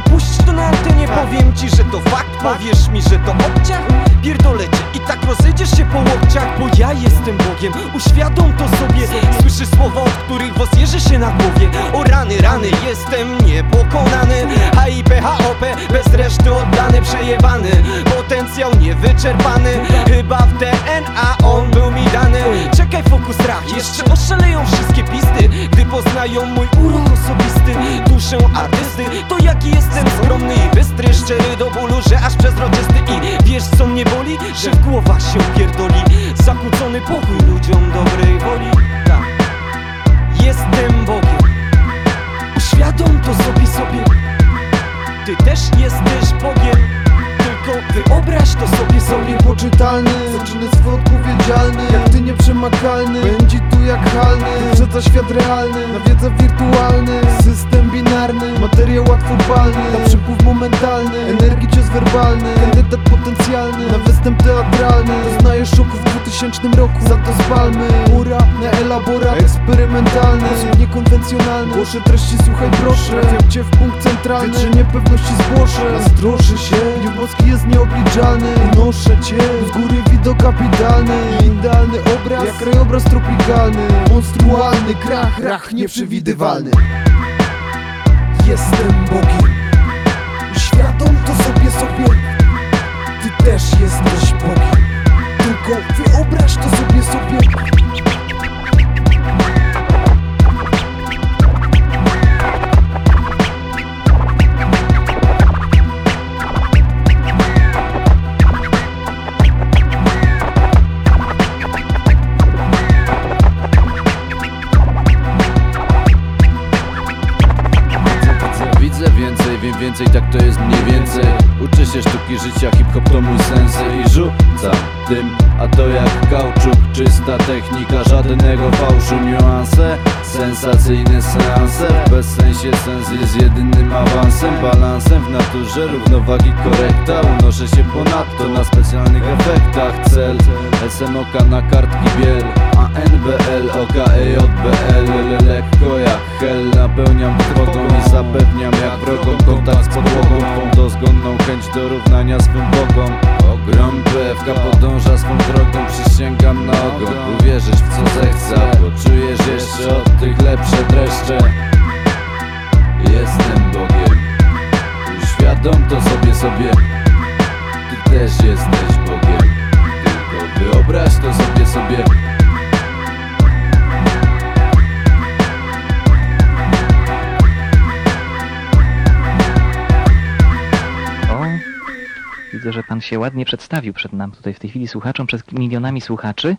puść to na antenie Powiem ci, że to fakt, powiesz mi, że to obciach. Pierdolę cię i tak rozejdziesz się po łokciach Bo ja jestem Bogiem, uświadom to sobie. Słyszysz słowa, od których jeży się na głowie. O rany, rany, jestem niepokonany. HIP, HOP, bez reszty oddany, przejebany. Potencjał niewyczerpany. Chyba w DNA on był mi dany. Czekaj, fokus strach, jeszcze oszaleją wszystkie pisty Gdy poznają mój Duszę artysty, to jaki jestem skromny i bystry Szczery do bólu, że aż przezroczysty. I wiesz co mnie boli? Że w głowach się pierdoli Zakłócony pokój ludziom dobrej woli. Tak, jestem Bogiem. Uświadom to sobie sobie. Ty też jesteś Bogiem. Tylko wyobraź to sobie sobie. Niepoczytalny, zaczyny swój odpowiedzialny. Jak ty nieprzemakalny, będzie tu jak halny Świat realny, na wiedzę wirtualny System binarny, materiał łatwopalny Na przypływ momentalny, energii cios werbalny Kandydat potencjalny, na występ teatralny Doznajesz szoku w 2000 roku, za to spalmy Mura na elaborat eksperymentalny Sposób niekonwencjonalny, głoszę treści, słuchaj proszę Trafiam cię w punkt centralny, że niepewności zgłoszę Nastroszę się, gniew boski jest nieobliczalny Unoszę cię, z góry kapitalny Idealny obraz, jak krajobraz tropikalny Monstrualny krach, rach nieprzewidywalny. Jestem Bogiem. Uświadom to sobie sobie. Ty też jesteś Bogiem. Tylko wyobraź Więcej, wiem więcej, tak to jest mniej więcej. Uczę się sztuki życia, hip-hop to mój sens I rzucam tym, a to jak kauczuk Czysta technika, żadnego fałszu Niuanse, sensacyjne seanse. W bezsensie sens jest jedynym awansem. Balansem w naturze, równowagi korekta. Unoszę się ponadto na specjalnych efektach. Cel, SMOK na kartki biel. A NBL, OKEJBL Lekko jak hel napełniam trwogą i zapewniam jak wrogom Kontakt z podłogą, twą dozgonną chęć do równania swym bogom. Ogrom PFK podąża swą drogą, przysięgam na ogon Uwierzysz w co uświadom to sobie sobie. Ty też jesteś Bogiem, tylko wyobraź to sobie sobie. O, widzę, że pan się ładnie przedstawił przed nam tutaj w tej chwili słuchaczom, przed milionami słuchaczy.